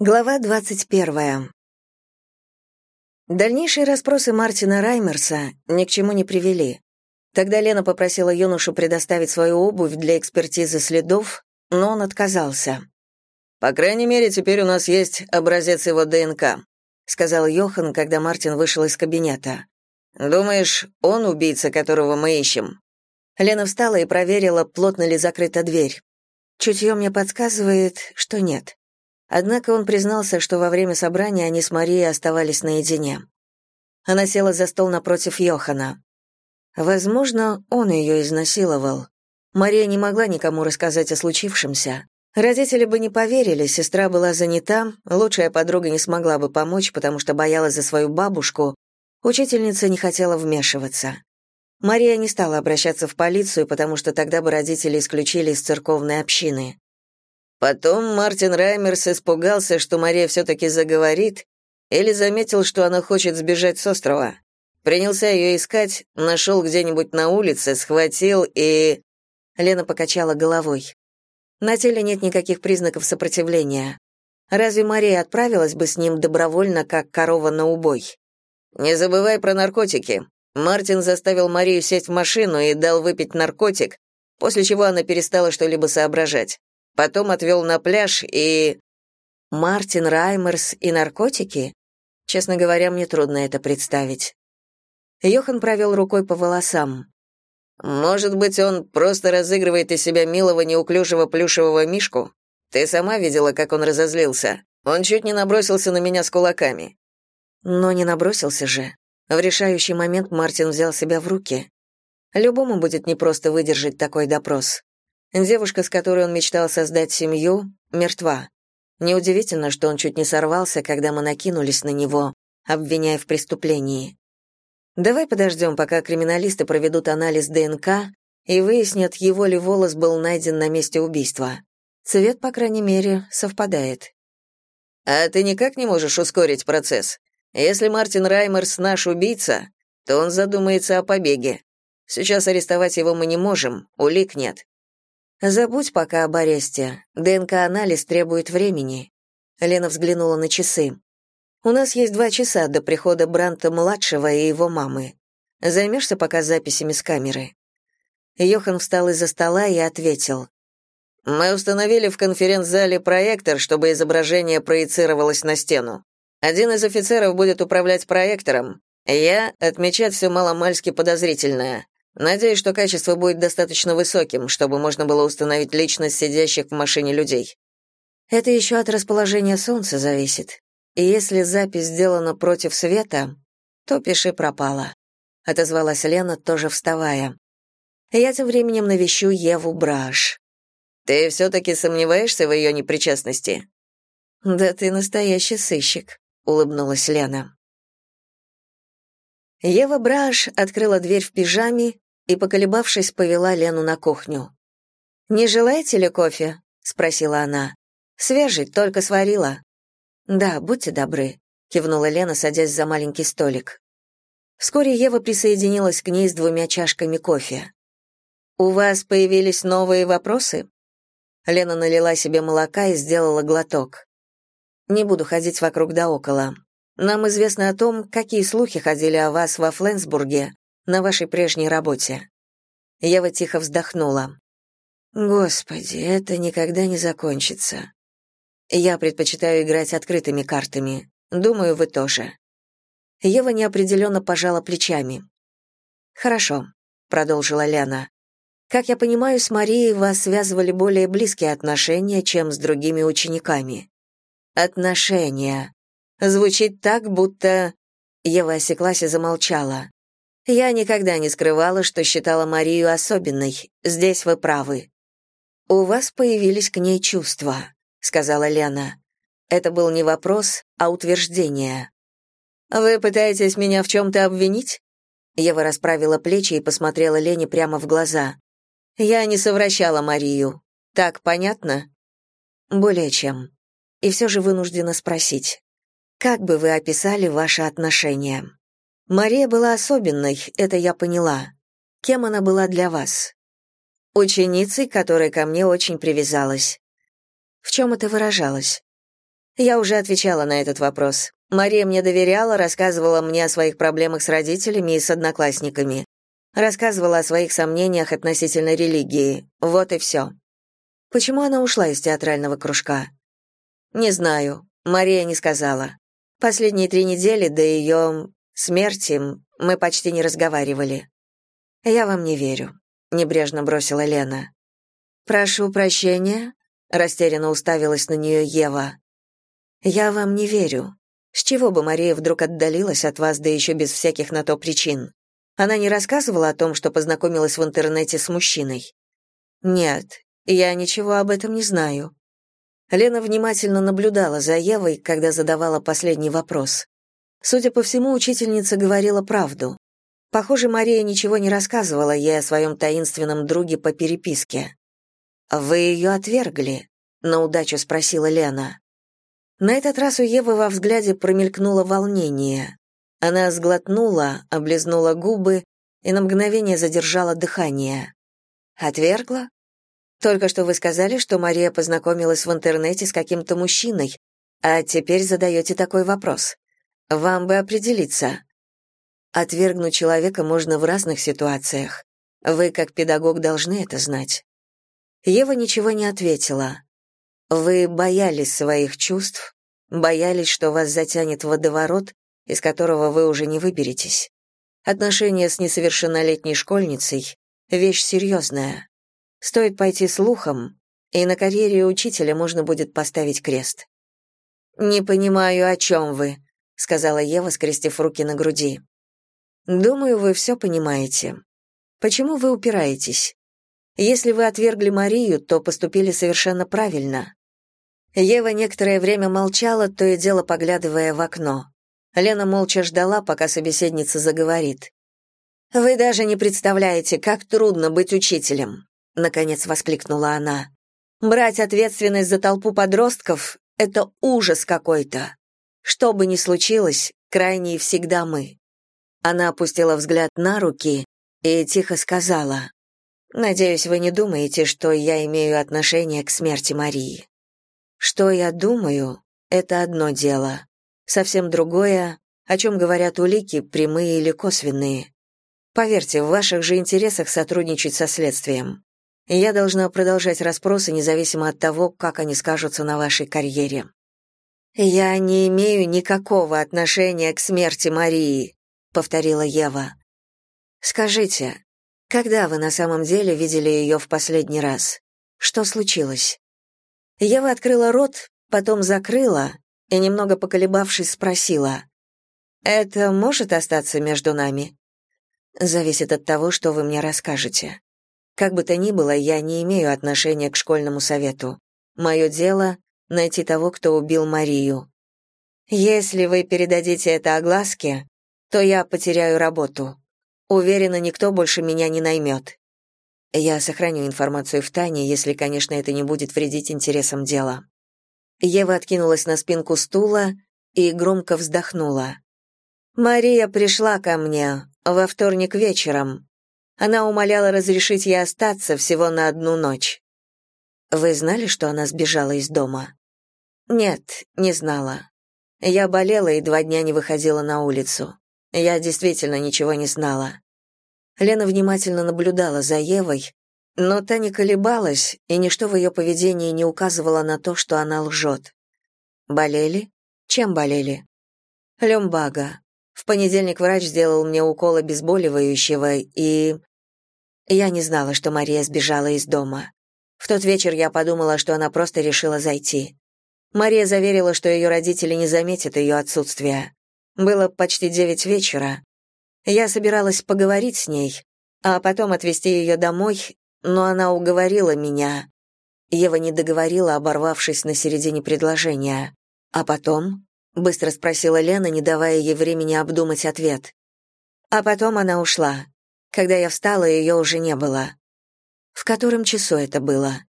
Глава 21. Дальнейшие расспросы Мартина Раймерса ни к чему не привели. Тогда Лена попросила юношу предоставить свою обувь для экспертизы следов, но он отказался. «По крайней мере, теперь у нас есть образец его ДНК», сказал Йохан, когда Мартин вышел из кабинета. «Думаешь, он убийца, которого мы ищем?» Лена встала и проверила, плотно ли закрыта дверь. Чутье мне подсказывает, что нет. Однако он признался, что во время собрания они с Марией оставались наедине. Она села за стол напротив Йохана. Возможно, он ее изнасиловал. Мария не могла никому рассказать о случившемся. Родители бы не поверили, сестра была занята, лучшая подруга не смогла бы помочь, потому что боялась за свою бабушку, учительница не хотела вмешиваться. Мария не стала обращаться в полицию, потому что тогда бы родители исключили из церковной общины. Потом Мартин Раймерс испугался, что Мария все-таки заговорит, или заметил, что она хочет сбежать с острова. Принялся ее искать, нашел где-нибудь на улице, схватил и... Лена покачала головой. На теле нет никаких признаков сопротивления. Разве Мария отправилась бы с ним добровольно, как корова на убой? Не забывай про наркотики. Мартин заставил Марию сесть в машину и дал выпить наркотик, после чего она перестала что-либо соображать. Потом отвел на пляж и... Мартин Раймерс и наркотики? Честно говоря, мне трудно это представить. Йохан провел рукой по волосам. «Может быть, он просто разыгрывает из себя милого неуклюжего плюшевого мишку? Ты сама видела, как он разозлился. Он чуть не набросился на меня с кулаками». Но не набросился же. В решающий момент Мартин взял себя в руки. Любому будет непросто выдержать такой допрос. Девушка, с которой он мечтал создать семью, мертва. Неудивительно, что он чуть не сорвался, когда мы накинулись на него, обвиняя в преступлении. Давай подождем, пока криминалисты проведут анализ ДНК и выяснят, его ли волос был найден на месте убийства. Цвет, по крайней мере, совпадает. А ты никак не можешь ускорить процесс? Если Мартин Раймерс наш убийца, то он задумается о побеге. Сейчас арестовать его мы не можем, улик нет. Забудь пока об аресте. ДНК-анализ требует времени. Лена взглянула на часы. У нас есть два часа до прихода Бранта-младшего и его мамы. Займешься пока записями с камеры?» Йохан встал из-за стола и ответил. «Мы установили в конференц-зале проектор, чтобы изображение проецировалось на стену. Один из офицеров будет управлять проектором. Я — отмечать все маломальски подозрительное. Надеюсь, что качество будет достаточно высоким, чтобы можно было установить личность сидящих в машине людей. Это еще от расположения солнца зависит. И если запись сделана против света, то пиши пропало. Отозвалась Лена, тоже вставая. Я тем временем навещу Еву Браш. Ты все-таки сомневаешься в ее непричастности? Да ты настоящий сыщик, улыбнулась Лена. Ева Браш открыла дверь в пижаме и, поколебавшись, повела Лену на кухню. «Не желаете ли кофе?» — спросила она. «Свежий, только сварила». «Да, будьте добры», — кивнула Лена, садясь за маленький столик. Вскоре Ева присоединилась к ней с двумя чашками кофе. «У вас появились новые вопросы?» Лена налила себе молока и сделала глоток. «Не буду ходить вокруг да около. Нам известно о том, какие слухи ходили о вас во Фленсбурге, на вашей прежней работе». Ева тихо вздохнула. «Господи, это никогда не закончится. Я предпочитаю играть открытыми картами. Думаю, вы тоже». Ева неопределенно пожала плечами. «Хорошо», — продолжила Ляна. «Как я понимаю, с Марией вас связывали более близкие отношения, чем с другими учениками». «Отношения. Звучит так, будто...» Ева осеклась и замолчала. Я никогда не скрывала, что считала Марию особенной. Здесь вы правы. У вас появились к ней чувства, сказала Лена. Это был не вопрос, а утверждение. Вы пытаетесь меня в чем то обвинить? Ева расправила плечи и посмотрела Лене прямо в глаза. Я не совращала Марию. Так понятно? Более чем. И все же вынуждена спросить. Как бы вы описали ваши отношения? Мария была особенной, это я поняла. Кем она была для вас? Ученицей, которая ко мне очень привязалась. В чем это выражалось? Я уже отвечала на этот вопрос. Мария мне доверяла, рассказывала мне о своих проблемах с родителями и с одноклассниками. Рассказывала о своих сомнениях относительно религии. Вот и все. Почему она ушла из театрального кружка? Не знаю. Мария не сказала. Последние три недели до ее смерти мы почти не разговаривали. Я вам не верю, небрежно бросила Лена. Прошу прощения, растерянно уставилась на нее Ева. Я вам не верю. С чего бы Мария вдруг отдалилась от вас, да еще без всяких на то причин? Она не рассказывала о том, что познакомилась в интернете с мужчиной? Нет, я ничего об этом не знаю. Лена внимательно наблюдала за Евой, когда задавала последний вопрос. Судя по всему, учительница говорила правду. Похоже, Мария ничего не рассказывала ей о своем таинственном друге по переписке. «Вы ее отвергли?» — на удачу спросила Лена. На этот раз у Евы во взгляде промелькнуло волнение. Она сглотнула, облизнула губы и на мгновение задержала дыхание. «Отвергла? Только что вы сказали, что Мария познакомилась в интернете с каким-то мужчиной, а теперь задаете такой вопрос. Вам бы определиться. Отвергнуть человека можно в разных ситуациях. Вы, как педагог, должны это знать». Ева ничего не ответила. Вы боялись своих чувств, боялись, что вас затянет в водоворот, из которого вы уже не выберетесь. Отношения с несовершеннолетней школьницей — вещь серьезная. Стоит пойти слухом, и на карьере учителя можно будет поставить крест. «Не понимаю, о чем вы», — сказала Ева, скрестив руки на груди. «Думаю, вы все понимаете. Почему вы упираетесь? Если вы отвергли Марию, то поступили совершенно правильно. Ева некоторое время молчала, то и дело поглядывая в окно. Лена молча ждала, пока собеседница заговорит. «Вы даже не представляете, как трудно быть учителем», — наконец воскликнула она. «Брать ответственность за толпу подростков — это ужас какой-то. Что бы ни случилось, крайние всегда мы». Она опустила взгляд на руки и тихо сказала, «Надеюсь, вы не думаете, что я имею отношение к смерти Марии». Что я думаю, это одно дело. Совсем другое, о чем говорят улики, прямые или косвенные. Поверьте, в ваших же интересах сотрудничать со следствием. Я должна продолжать расспросы независимо от того, как они скажутся на вашей карьере. Я не имею никакого отношения к смерти Марии, повторила Ева. Скажите, когда вы на самом деле видели ее в последний раз? Что случилось? Ева открыла рот, потом закрыла и, немного поколебавшись, спросила. «Это может остаться между нами?» «Зависит от того, что вы мне расскажете. Как бы то ни было, я не имею отношения к школьному совету. Мое дело — найти того, кто убил Марию. Если вы передадите это огласке, то я потеряю работу. Уверена, никто больше меня не наймет. Я сохраню информацию в тайне, если, конечно, это не будет вредить интересам дела. Ева откинулась на спинку стула и громко вздохнула. Мария пришла ко мне во вторник вечером. Она умоляла разрешить ей остаться всего на одну ночь. Вы знали, что она сбежала из дома? Нет, не знала. Я болела и два дня не выходила на улицу. Я действительно ничего не знала. Лена внимательно наблюдала за Евой, но та не колебалась, и ничто в ее поведении не указывало на то, что она лжет. Болели? Чем болели? Люмбага. В понедельник врач сделал мне укол обезболивающего, и... Я не знала, что Мария сбежала из дома. В тот вечер я подумала, что она просто решила зайти. Мария заверила, что ее родители не заметят ее отсутствия. Было почти девять вечера, я собиралась поговорить с ней, а потом отвезти ее домой, но она уговорила меня. Ева не договорила, оборвавшись на середине предложения. А потом? быстро спросила Лена, не давая ей времени обдумать ответ. А потом она ушла. Когда я встала, ее уже не было. В котором часу это было?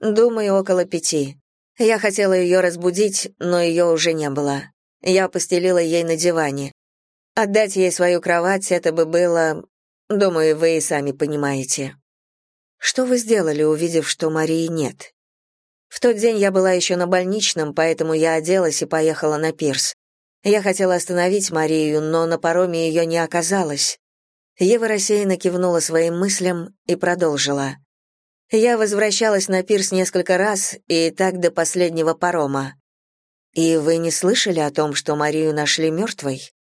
Думаю, около пяти. Я хотела ее разбудить, но ее уже не было. Я постелила ей на диване. Отдать ей свою кровать это бы было, думаю, вы и сами понимаете. Что вы сделали, увидев, что Марии нет? В тот день я была еще на больничном, поэтому я оделась и поехала на пирс. Я хотела остановить Марию, но на пароме ее не оказалось. Ева рассеянно кивнула своим мыслям и продолжила. Я возвращалась на пирс несколько раз, и так до последнего парома. И вы не слышали о том, что Марию нашли мертвой?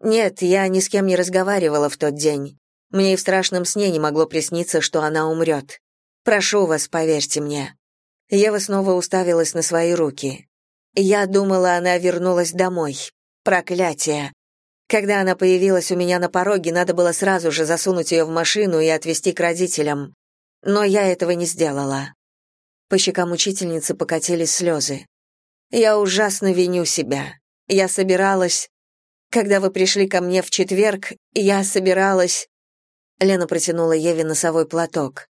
Нет, я ни с кем не разговаривала в тот день. Мне и в страшном сне не могло присниться, что она умрет. Прошу вас, поверьте мне. Ева снова уставилась на свои руки. Я думала, она вернулась домой. Проклятие. Когда она появилась у меня на пороге, надо было сразу же засунуть ее в машину и отвезти к родителям. Но я этого не сделала. По щекам учительницы покатились слезы. Я ужасно виню себя. Я собиралась... Когда вы пришли ко мне в четверг, я собиралась... Лена протянула Еве носовой платок.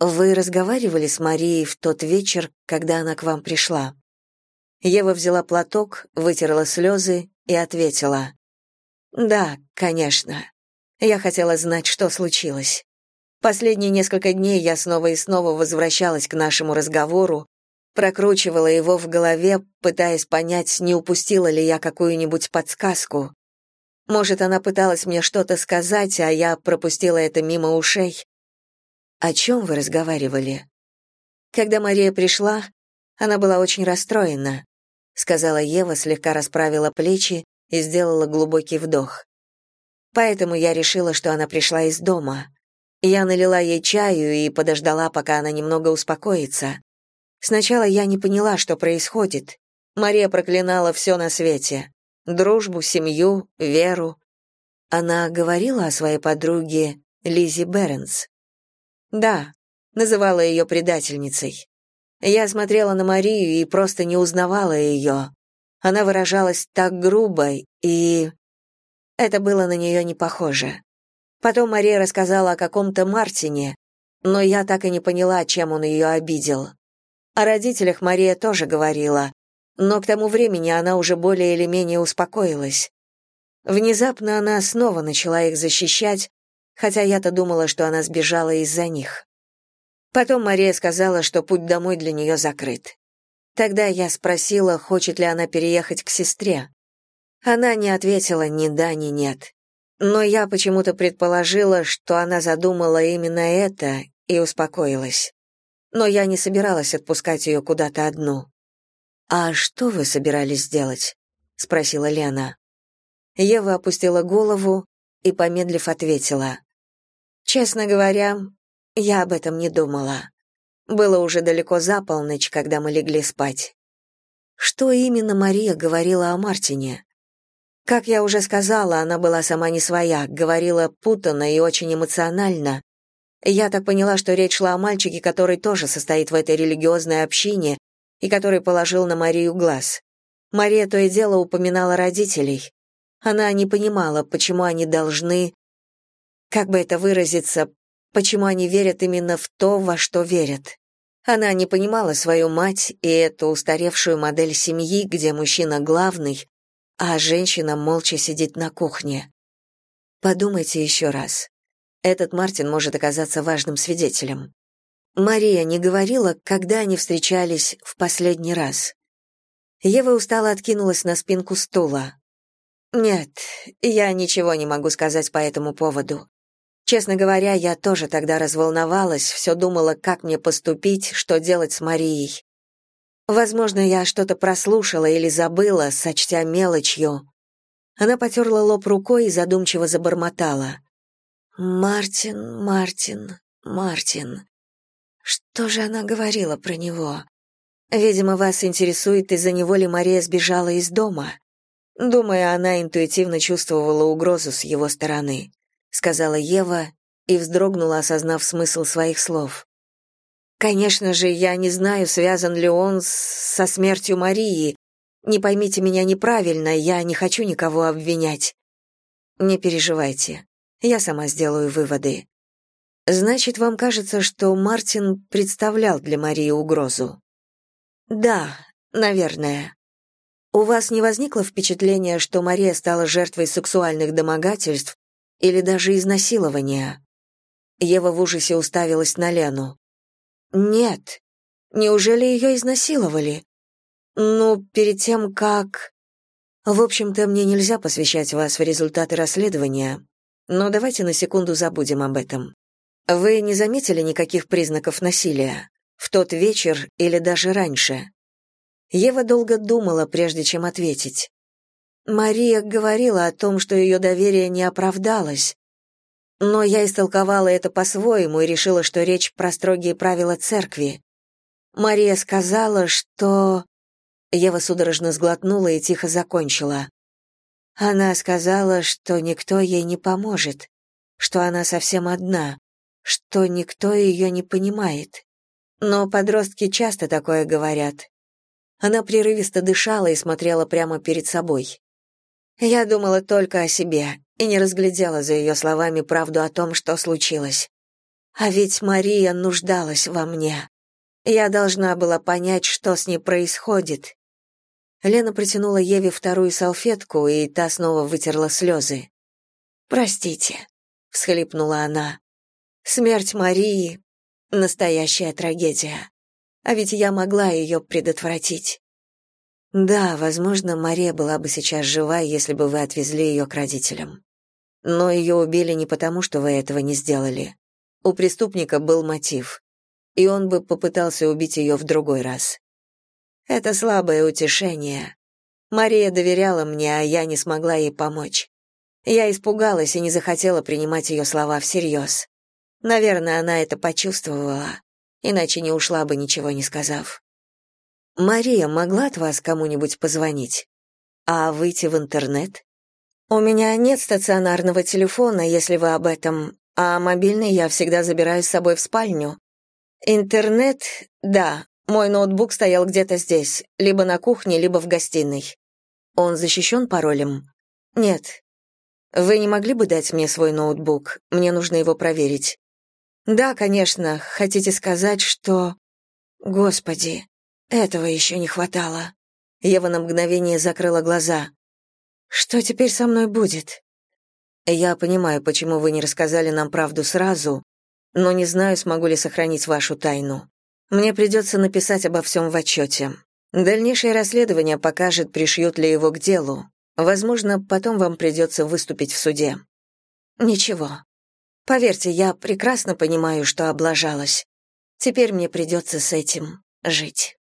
Вы разговаривали с Марией в тот вечер, когда она к вам пришла? Ева взяла платок, вытерла слезы и ответила. «Да, конечно. Я хотела знать, что случилось. Последние несколько дней я снова и снова возвращалась к нашему разговору, прокручивала его в голове, пытаясь понять, не упустила ли я какую-нибудь подсказку. Может, она пыталась мне что-то сказать, а я пропустила это мимо ушей. О чем вы разговаривали? Когда Мария пришла, она была очень расстроена, сказала Ева, слегка расправила плечи и сделала глубокий вдох. Поэтому я решила, что она пришла из дома. Я налила ей чаю и подождала, пока она немного успокоится. Сначала я не поняла, что происходит. Мария проклинала все на свете. Дружбу, семью, веру. Она говорила о своей подруге Лизи Бернс. Да, называла ее предательницей. Я смотрела на Марию и просто не узнавала ее. Она выражалась так грубо, и... Это было на нее не похоже. Потом Мария рассказала о каком-то Мартине, но я так и не поняла, чем он ее обидел. О родителях Мария тоже говорила, но к тому времени она уже более или менее успокоилась. Внезапно она снова начала их защищать, хотя я-то думала, что она сбежала из-за них. Потом Мария сказала, что путь домой для нее закрыт. Тогда я спросила, хочет ли она переехать к сестре. Она не ответила ни да, ни нет. Но я почему-то предположила, что она задумала именно это и успокоилась. Но я не собиралась отпускать ее куда-то одну. «А что вы собирались сделать?» — спросила Лена. Ева опустила голову и, помедлив, ответила. «Честно говоря, я об этом не думала. Было уже далеко за полночь, когда мы легли спать. Что именно Мария говорила о Мартине? Как я уже сказала, она была сама не своя, говорила путанно и очень эмоционально. Я так поняла, что речь шла о мальчике, который тоже состоит в этой религиозной общине и который положил на Марию глаз. Мария то и дело упоминала родителей. Она не понимала, почему они должны... Как бы это выразиться, почему они верят именно в то, во что верят. Она не понимала свою мать и эту устаревшую модель семьи, где мужчина главный, а женщина молча сидит на кухне. Подумайте еще раз. Этот Мартин может оказаться важным свидетелем. Мария не говорила, когда они встречались в последний раз. Ева устало откинулась на спинку стула. «Нет, я ничего не могу сказать по этому поводу. Честно говоря, я тоже тогда разволновалась, все думала, как мне поступить, что делать с Марией. Возможно, я что-то прослушала или забыла, сочтя мелочью. Она потерла лоб рукой и задумчиво забормотала. «Мартин, Мартин, Мартин. Что же она говорила про него? Видимо, вас интересует, из-за него ли Мария сбежала из дома. Думаю, она интуитивно чувствовала угрозу с его стороны сказала Ева и вздрогнула, осознав смысл своих слов. Конечно же, я не знаю, связан ли он с... со смертью Марии. Не поймите меня неправильно, я не хочу никого обвинять. Не переживайте. Я сама сделаю выводы. Значит, вам кажется, что Мартин представлял для Марии угрозу? Да, наверное. У вас не возникло впечатления, что Мария стала жертвой сексуальных домогательств или даже изнасилования. Ева в ужасе уставилась на Лену. Нет. Неужели ее изнасиловали? Ну, перед тем, как... В общем-то, мне нельзя посвящать вас в результаты расследования, но давайте на секунду забудем об этом. Вы не заметили никаких признаков насилия? В тот вечер или даже раньше? Ева долго думала, прежде чем ответить. Мария говорила о том, что ее доверие не оправдалось. Но я истолковала это по-своему и решила, что речь про строгие правила церкви. Мария сказала, что... Ева судорожно сглотнула и тихо закончила. Она сказала, что никто ей не поможет, что она совсем одна, что никто ее не понимает. Но подростки часто такое говорят. Она прерывисто дышала и смотрела прямо перед собой. Я думала только о себе и не разглядела за ее словами правду о том, что случилось. А ведь Мария нуждалась во мне. Я должна была понять, что с ней происходит. Лена протянула Еве вторую салфетку, и та снова вытерла слезы. «Простите», — всхлипнула она. «Смерть Марии — настоящая трагедия. А ведь я могла ее предотвратить». Да, возможно, Мария была бы сейчас жива, если бы вы отвезли ее к родителям. Но ее убили не потому, что вы этого не сделали. У преступника был мотив, и он бы попытался убить ее в другой раз. Это слабое утешение. Мария доверяла мне, а я не смогла ей помочь. Я испугалась и не захотела принимать ее слова всерьез. Наверное, она это почувствовала, иначе не ушла бы, ничего не сказав. Мария могла от вас кому-нибудь позвонить? А выйти в интернет? У меня нет стационарного телефона, если вы об этом, а мобильный я всегда забираю с собой в спальню. Интернет, да, мой ноутбук стоял где-то здесь, либо на кухне, либо в гостиной. Он защищен паролем? Нет. Вы не могли бы дать мне свой ноутбук? Мне нужно его проверить. Да, конечно. Хотите сказать, что... Господи, этого еще не хватало. Ева на мгновение закрыла глаза. Что теперь со мной будет? Я понимаю, почему вы не рассказали нам правду сразу, но не знаю, смогу ли сохранить вашу тайну. Мне придется написать обо всем в отчете. Дальнейшее расследование покажет, пришьют ли его к делу. Возможно, потом вам придется выступить в суде. Ничего. Поверьте, я прекрасно понимаю, что облажалась. Теперь мне придется с этим жить.